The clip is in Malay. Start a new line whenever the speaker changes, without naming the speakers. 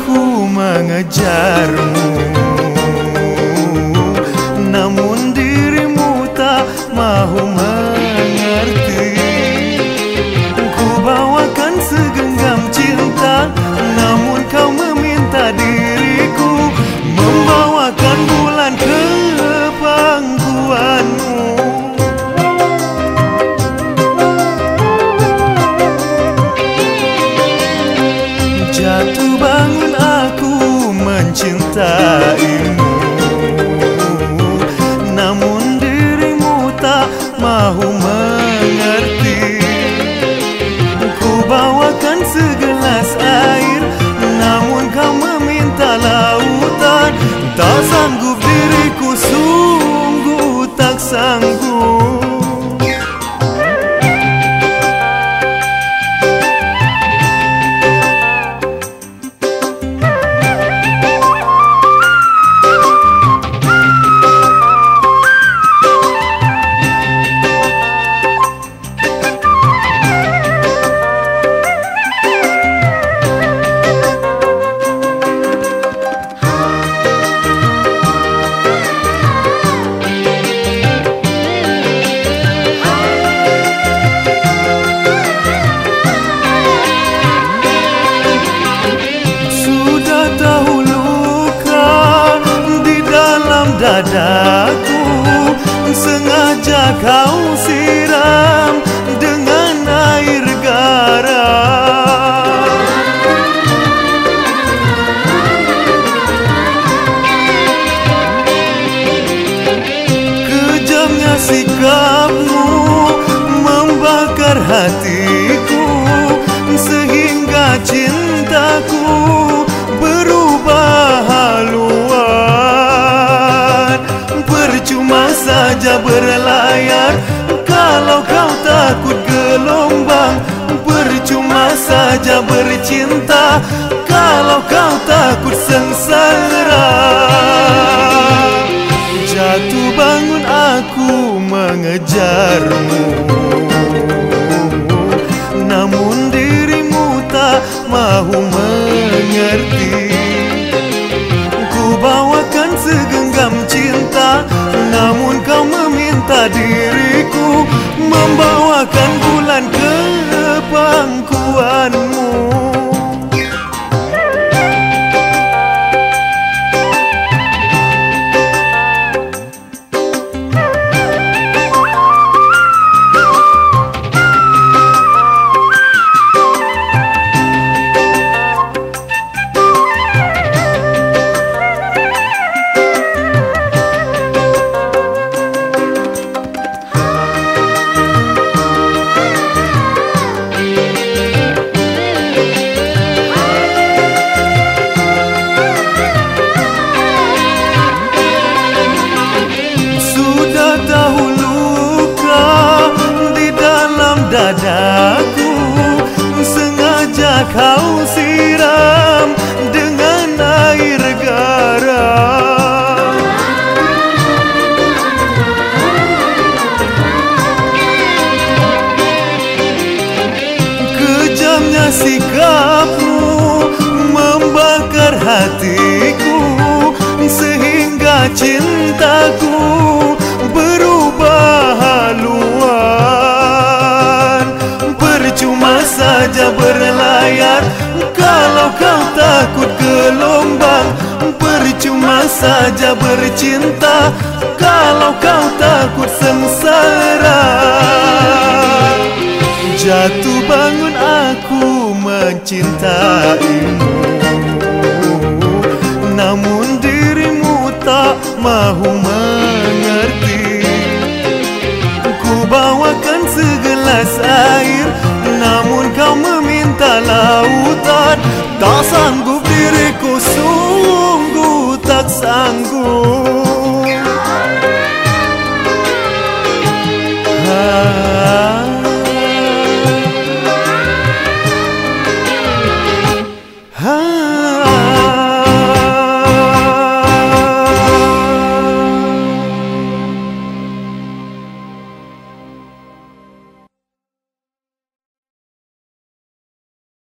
ku mengejarmu. हूँ dadaku Sengaja kau siram dengan air garam. Kejamnya sikapmu membakar hatiku saja bercinta Kalau kau takut sengsara. Jatuh bangun aku mengejarmu. Namun dirimu tak mahu mengerti. Ku bawakan segenggam cinta Namun kau meminta diriku sikapmu membakar hatiku Sehingga cintaku berubah haluan. Percuma saja berlayar Kalau kau takut gelombang. Percuma saja bercinta Kalau kau takut sengsara. Jatuh bangun aku mencintaimu. Namun dirimu tak mahu mengerti. Ku bawakan segelas air Namun kau meminta lautan. Tak sanggup diriku sungguh tak sanggup. Ah.